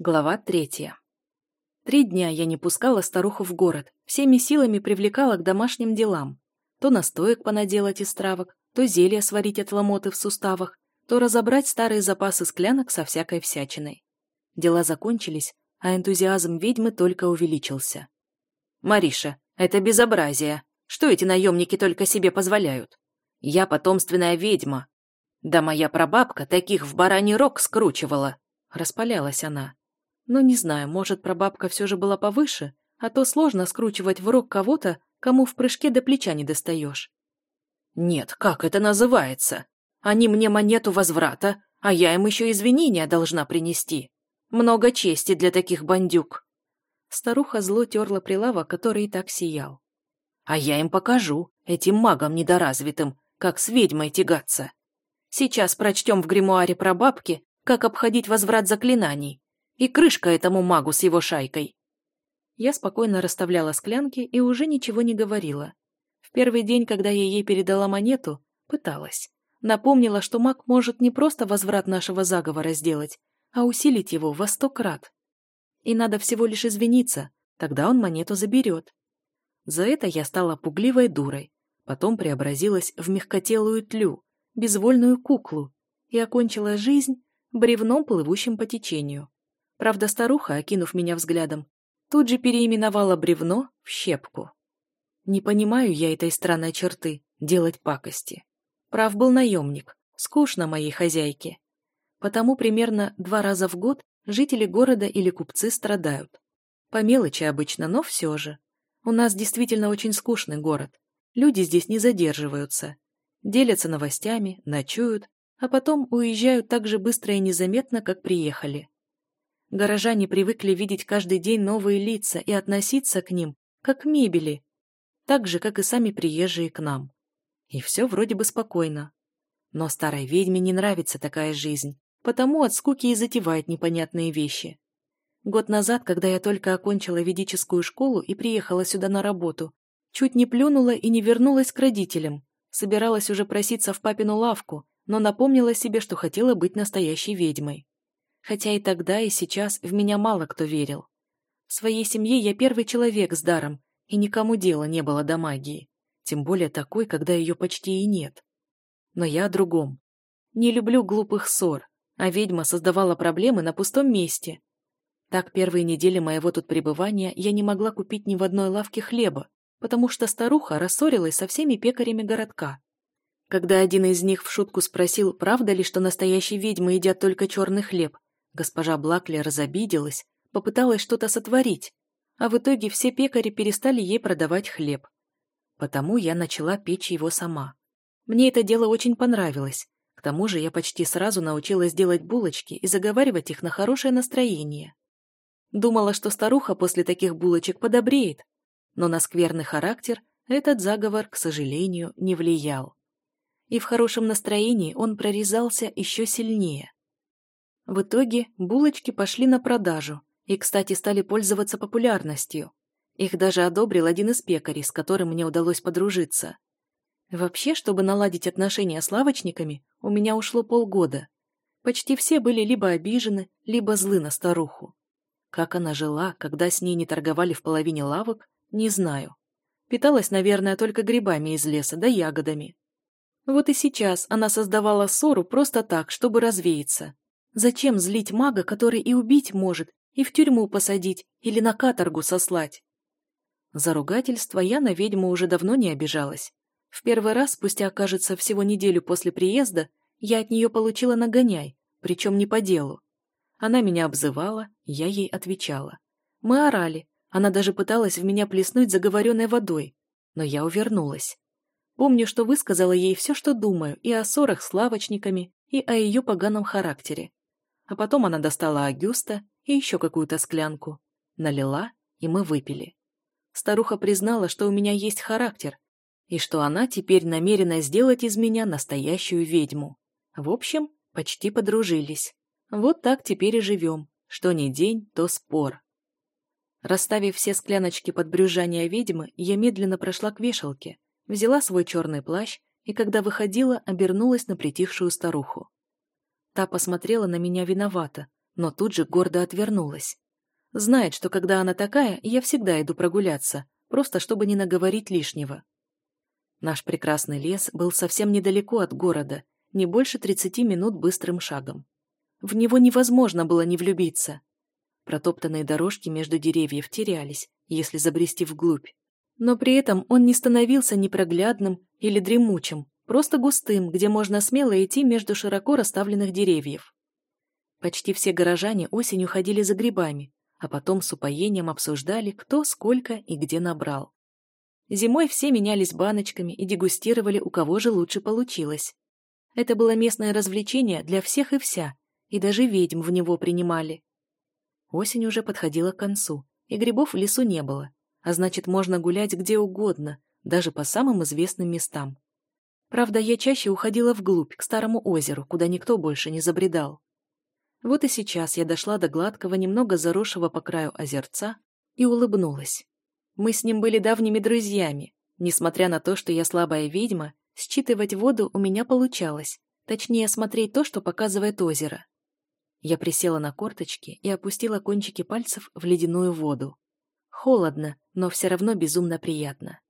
Глава третья. Три дня я не пускала старуху в город, всеми силами привлекала к домашним делам. То настоек понаделать из травок, то зелья сварить от ломоты в суставах, то разобрать старые запасы склянок со всякой всячиной. Дела закончились, а энтузиазм ведьмы только увеличился. «Мариша, это безобразие! Что эти наемники только себе позволяют? Я потомственная ведьма. Да моя прабабка таких в бараний рог скручивала!» Распалялась она. Но не знаю, может, прабабка все же была повыше, а то сложно скручивать в рог кого-то, кому в прыжке до плеча не достаешь. Нет, как это называется? Они мне монету возврата, а я им еще извинения должна принести. Много чести для таких бандюк. Старуха зло терла прилавок, который и так сиял. А я им покажу, этим магам недоразвитым, как с ведьмой тягаться. Сейчас прочтем в гримуаре про бабки, как обходить возврат заклинаний, и крышка этому магу с его шайкой. Я спокойно расставляла склянки и уже ничего не говорила. В первый день, когда я ей передала монету, пыталась. Напомнила, что маг может не просто возврат нашего заговора сделать, а усилить его во сто крат. И надо всего лишь извиниться, тогда он монету заберет. За это я стала пугливой дурой, потом преобразилась в мягкотелую тлю, безвольную куклу и окончила жизнь бревном, плывущим по течению. Правда, старуха, окинув меня взглядом, тут же переименовала бревно в щепку. Не понимаю я этой странной черты — делать пакости. Прав был наемник, скучно моей хозяйке. Потому примерно два раза в год жители города или купцы страдают. По мелочи обычно, но все же. У нас действительно очень скучный город. Люди здесь не задерживаются. Делятся новостями, ночуют, а потом уезжают так же быстро и незаметно, как приехали. Горожане привыкли видеть каждый день новые лица и относиться к ним, как к мебели, так же, как и сами приезжие к нам. И все вроде бы спокойно. Но старой ведьме не нравится такая жизнь, потому от скуки и затевает непонятные вещи. Год назад, когда я только окончила ведическую школу и приехала сюда на работу, чуть не плюнула и не вернулась к родителям. Собиралась уже проситься в папину лавку, но напомнила себе, что хотела быть настоящей ведьмой хотя и тогда, и сейчас в меня мало кто верил. В своей семье я первый человек с даром, и никому дела не было до магии, тем более такой, когда ее почти и нет. Но я о другом. Не люблю глупых ссор, а ведьма создавала проблемы на пустом месте. Так первые недели моего тут пребывания я не могла купить ни в одной лавке хлеба, потому что старуха рассорилась со всеми пекарями городка. Когда один из них в шутку спросил, правда ли, что настоящие ведьмы едят только черный хлеб, Госпожа Блакли разобиделась, попыталась что-то сотворить, а в итоге все пекари перестали ей продавать хлеб. Потому я начала печь его сама. Мне это дело очень понравилось. К тому же я почти сразу научилась делать булочки и заговаривать их на хорошее настроение. Думала, что старуха после таких булочек подобреет, но на скверный характер этот заговор, к сожалению, не влиял. И в хорошем настроении он прорезался еще сильнее. В итоге булочки пошли на продажу и, кстати, стали пользоваться популярностью. Их даже одобрил один из пекарей, с которым мне удалось подружиться. Вообще, чтобы наладить отношения с лавочниками, у меня ушло полгода. Почти все были либо обижены, либо злы на старуху. Как она жила, когда с ней не торговали в половине лавок, не знаю. Питалась, наверное, только грибами из леса да ягодами. Вот и сейчас она создавала ссору просто так, чтобы развеяться, Зачем злить мага, который и убить может, и в тюрьму посадить, или на каторгу сослать? За ругательство я на ведьму уже давно не обижалась. В первый раз, спустя, кажется, всего неделю после приезда, я от нее получила нагоняй, причем не по делу. Она меня обзывала, я ей отвечала. Мы орали, она даже пыталась в меня плеснуть заговоренной водой, но я увернулась. Помню, что высказала ей все, что думаю, и о ссорах с лавочниками, и о ее поганом характере. А потом она достала Агюста и еще какую-то склянку. Налила, и мы выпили. Старуха признала, что у меня есть характер, и что она теперь намерена сделать из меня настоящую ведьму. В общем, почти подружились. Вот так теперь и живем. Что ни день, то спор. Расставив все скляночки под брюзжание ведьмы, я медленно прошла к вешалке, взяла свой черный плащ и, когда выходила, обернулась на притихшую старуху. Та посмотрела на меня виновато, но тут же гордо отвернулась. Знает, что когда она такая, я всегда иду прогуляться, просто чтобы не наговорить лишнего. Наш прекрасный лес был совсем недалеко от города, не больше 30 минут быстрым шагом. В него невозможно было не влюбиться. Протоптанные дорожки между деревьев терялись, если забрести вглубь. Но при этом он не становился непроглядным или дремучим, просто густым, где можно смело идти между широко расставленных деревьев. Почти все горожане осенью ходили за грибами, а потом с упоением обсуждали, кто, сколько и где набрал. Зимой все менялись баночками и дегустировали, у кого же лучше получилось. Это было местное развлечение для всех и вся, и даже ведьм в него принимали. Осень уже подходила к концу, и грибов в лесу не было, а значит, можно гулять где угодно, даже по самым известным местам. Правда, я чаще уходила вглубь, к старому озеру, куда никто больше не забредал. Вот и сейчас я дошла до гладкого, немного заросшего по краю озерца и улыбнулась. Мы с ним были давними друзьями. Несмотря на то, что я слабая ведьма, считывать воду у меня получалось, точнее смотреть то, что показывает озеро. Я присела на корточки и опустила кончики пальцев в ледяную воду. Холодно, но все равно безумно приятно.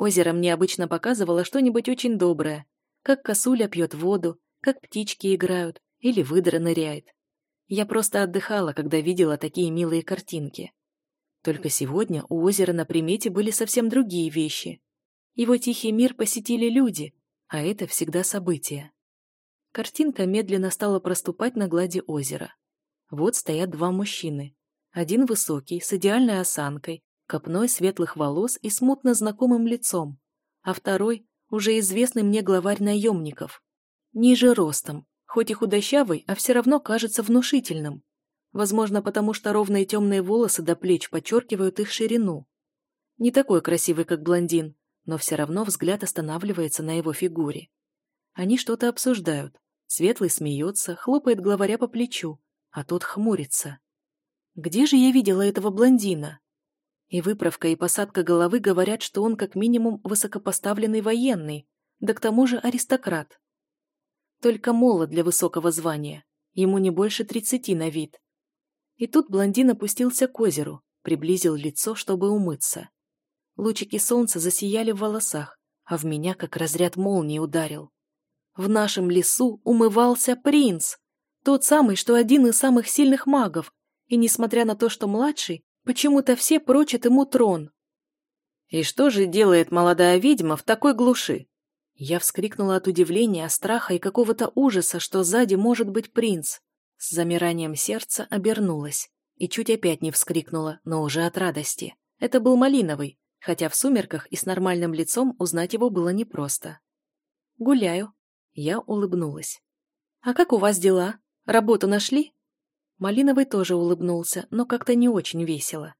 Озеро мне обычно показывало что-нибудь очень доброе, как косуля пьет воду, как птички играют, или выдра ныряет. Я просто отдыхала, когда видела такие милые картинки. Только сегодня у озера на примете были совсем другие вещи. Его тихий мир посетили люди, а это всегда событие. Картинка медленно стала проступать на глади озера. Вот стоят два мужчины. Один высокий, с идеальной осанкой, копной светлых волос и смутно знакомым лицом, а второй – уже известный мне главарь наемников. Ниже ростом, Хоть и худощавый, а все равно кажется внушительным. Возможно, потому что ровные темные волосы до плеч подчеркивают их ширину. Не такой красивый, как блондин, но все равно взгляд останавливается на его фигуре. Они что-то обсуждают. Светлый смеется, хлопает главаря по плечу, а тот хмурится. Где же я видела этого блондина? И выправка, и посадка головы говорят, что он как минимум высокопоставленный военный, да к тому же аристократ. Только молод для высокого звания. Ему не больше тридцати на вид. И тут блондин опустился к озеру, приблизил лицо, чтобы умыться. Лучики солнца засияли в волосах, а в меня как разряд молнии ударил. В нашем лесу умывался принц, тот самый, что один из самых сильных магов, и, несмотря на то, что младший, почему-то все прочат ему трон. И что же делает молодая ведьма в такой глуши? Я вскрикнула от удивления, страха и какого-то ужаса, что сзади может быть принц. С замиранием сердца обернулась. И чуть опять не вскрикнула, но уже от радости. Это был Малиновый, хотя в сумерках и с нормальным лицом узнать его было непросто. «Гуляю». Я улыбнулась. «А как у вас дела? Работу нашли?» Малиновый тоже улыбнулся, но как-то не очень весело.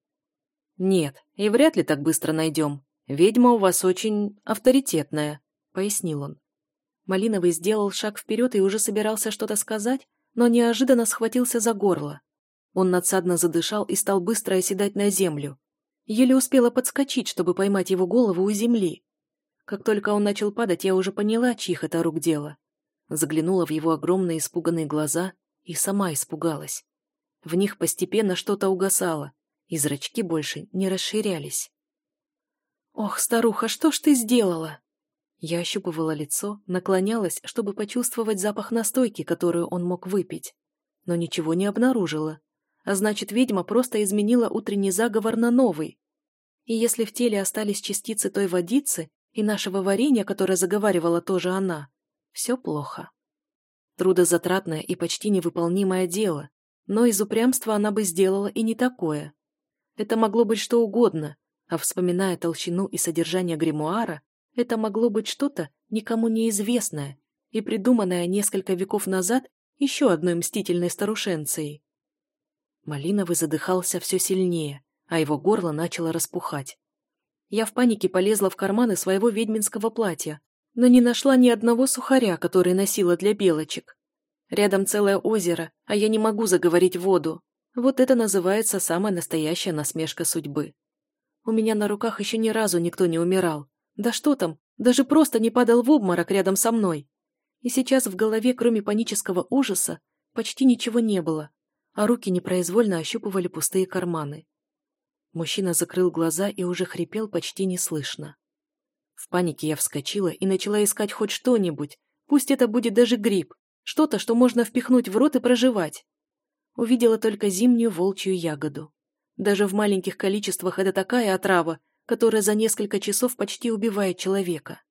«Нет, и вряд ли так быстро найдем. Ведьма у вас очень авторитетная», — пояснил он. Малиновый сделал шаг вперед и уже собирался что-то сказать, но неожиданно схватился за горло. Он надсадно задышал и стал быстро оседать на землю. Еле успела подскочить, чтобы поймать его голову у земли. Как только он начал падать, я уже поняла, чьих это рук дело. Заглянула в его огромные испуганные глаза и сама испугалась. В них постепенно что-то угасало, и зрачки больше не расширялись. «Ох, старуха, что ж ты сделала?» Я ощупывала лицо, наклонялась, чтобы почувствовать запах настойки, которую он мог выпить. Но ничего не обнаружила. А значит, ведьма просто изменила утренний заговор на новый. И если в теле остались частицы той водицы и нашего варенья, которое заговаривала тоже она, все плохо. Трудозатратное и почти невыполнимое дело, но из упрямства она бы сделала и не такое. Это могло быть что угодно, а вспоминая толщину и содержание гримуара, это могло быть что-то никому неизвестное и придуманное несколько веков назад еще одной мстительной старушенцией. Малиновый задыхался все сильнее, а его горло начало распухать. Я в панике полезла в карманы своего ведьминского платья, но не нашла ни одного сухаря, который носила для белочек. Рядом целое озеро, а я не могу заговорить воду. Вот это называется самая настоящая насмешка судьбы. У меня на руках еще ни разу никто не умирал, да что там, даже просто не падал в обморок рядом со мной. И сейчас в голове, кроме панического ужаса, почти ничего не было. а руки непроизвольно ощупывали пустые карманы. Мужчина закрыл глаза и уже хрипел почти неслышно. В панике я вскочила и начала искать хоть что-нибудь, пусть это будет даже гриб, что-то, что можно впихнуть в рот и проживать. Увидела только зимнюю волчью ягоду. Даже в маленьких количествах это такая отрава, которая за несколько часов почти убивает человека.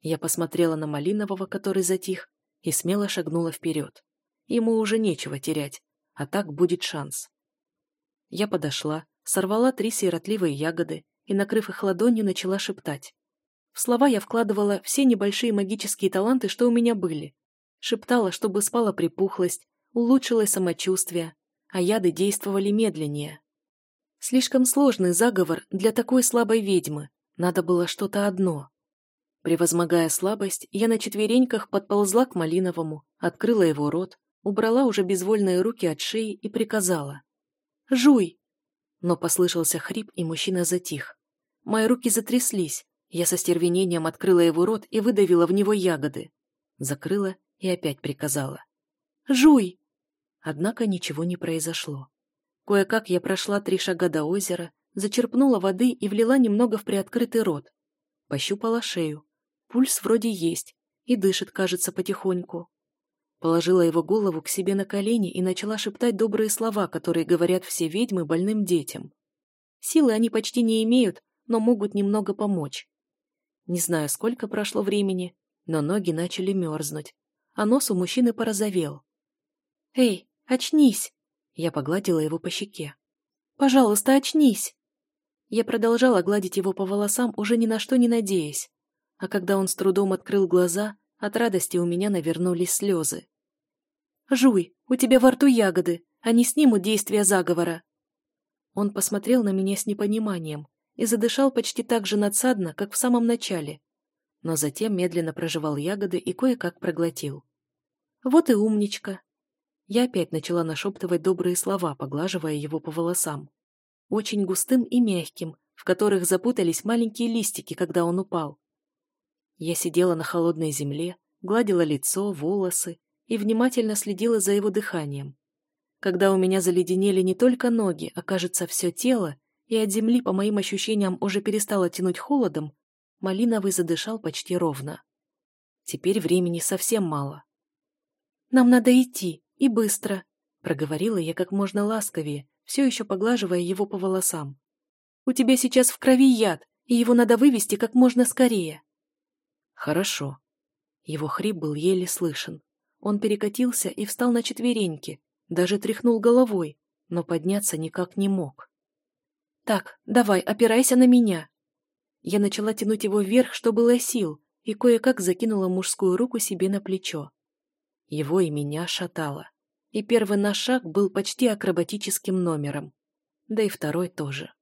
Я посмотрела на Малинового, который затих, и смело шагнула вперед. Ему уже нечего терять, а так будет шанс. Я подошла, сорвала три сиротливые ягоды и, накрыв их ладонью, начала шептать. В слова я вкладывала все небольшие магические таланты, что у меня были. Шептала, чтобы спала припухлость, улучшилось самочувствие, а яды действовали медленнее. Слишком сложный заговор для такой слабой ведьмы. Надо было что-то одно. Превозмогая слабость, я на четвереньках подползла к Малиновому, открыла его рот, убрала уже безвольные руки от шеи и приказала. «Жуй!» Но послышался хрип, и мужчина затих. Мои руки затряслись. Я со стервенением открыла его рот и выдавила в него ягоды. Закрыла и опять приказала. «Жуй!» Однако ничего не произошло. Кое-как я прошла три шага до озера, зачерпнула воды и влила немного в приоткрытый рот. Пощупала шею. Пульс вроде есть, и дышит, кажется, потихоньку. Положила его голову к себе на колени и начала шептать добрые слова, которые говорят все ведьмы больным детям. Силы они почти не имеют, но могут немного помочь. Не знаю, сколько прошло времени, но ноги начали мерзнуть, а нос у мужчины порозовел. «Эй, очнись!» Я погладила его по щеке. «Пожалуйста, очнись!» Я продолжала гладить его по волосам, уже ни на что не надеясь. А когда он с трудом открыл глаза, от радости у меня навернулись слезы. «Жуй, у тебя во рту ягоды, они снимут действие заговора». Он посмотрел на меня с непониманием и задышал почти так же надсадно, как в самом начале, но затем медленно прожевал ягоды и кое-как проглотил. «Вот и умничка!» Я опять начала нашептывать добрые слова, поглаживая его по волосам. Очень густым и мягким, в которых запутались маленькие листики, когда он упал. Я сидела на холодной земле, гладила лицо, волосы и внимательно следила за его дыханием. Когда у меня заледенели не только ноги, а, кажется, все тело, и от земли, по моим ощущениям, уже перестало тянуть холодом, Малиновый задышал почти ровно. Теперь времени совсем мало. «Нам надо идти, и быстро», — проговорила я как можно ласковее, все еще поглаживая его по волосам. «У тебя сейчас в крови яд, и его надо вывести как можно скорее». «Хорошо». Его хрип был еле слышен. Он перекатился и встал на четвереньки, даже тряхнул головой, но подняться никак не мог. «Так, давай, опирайся на меня». Я начала тянуть его вверх, что было сил, и кое-как закинула мужскую руку себе на плечо. Его и меня шатало. И первый наш шаг был почти акробатическим номером. Да и второй тоже.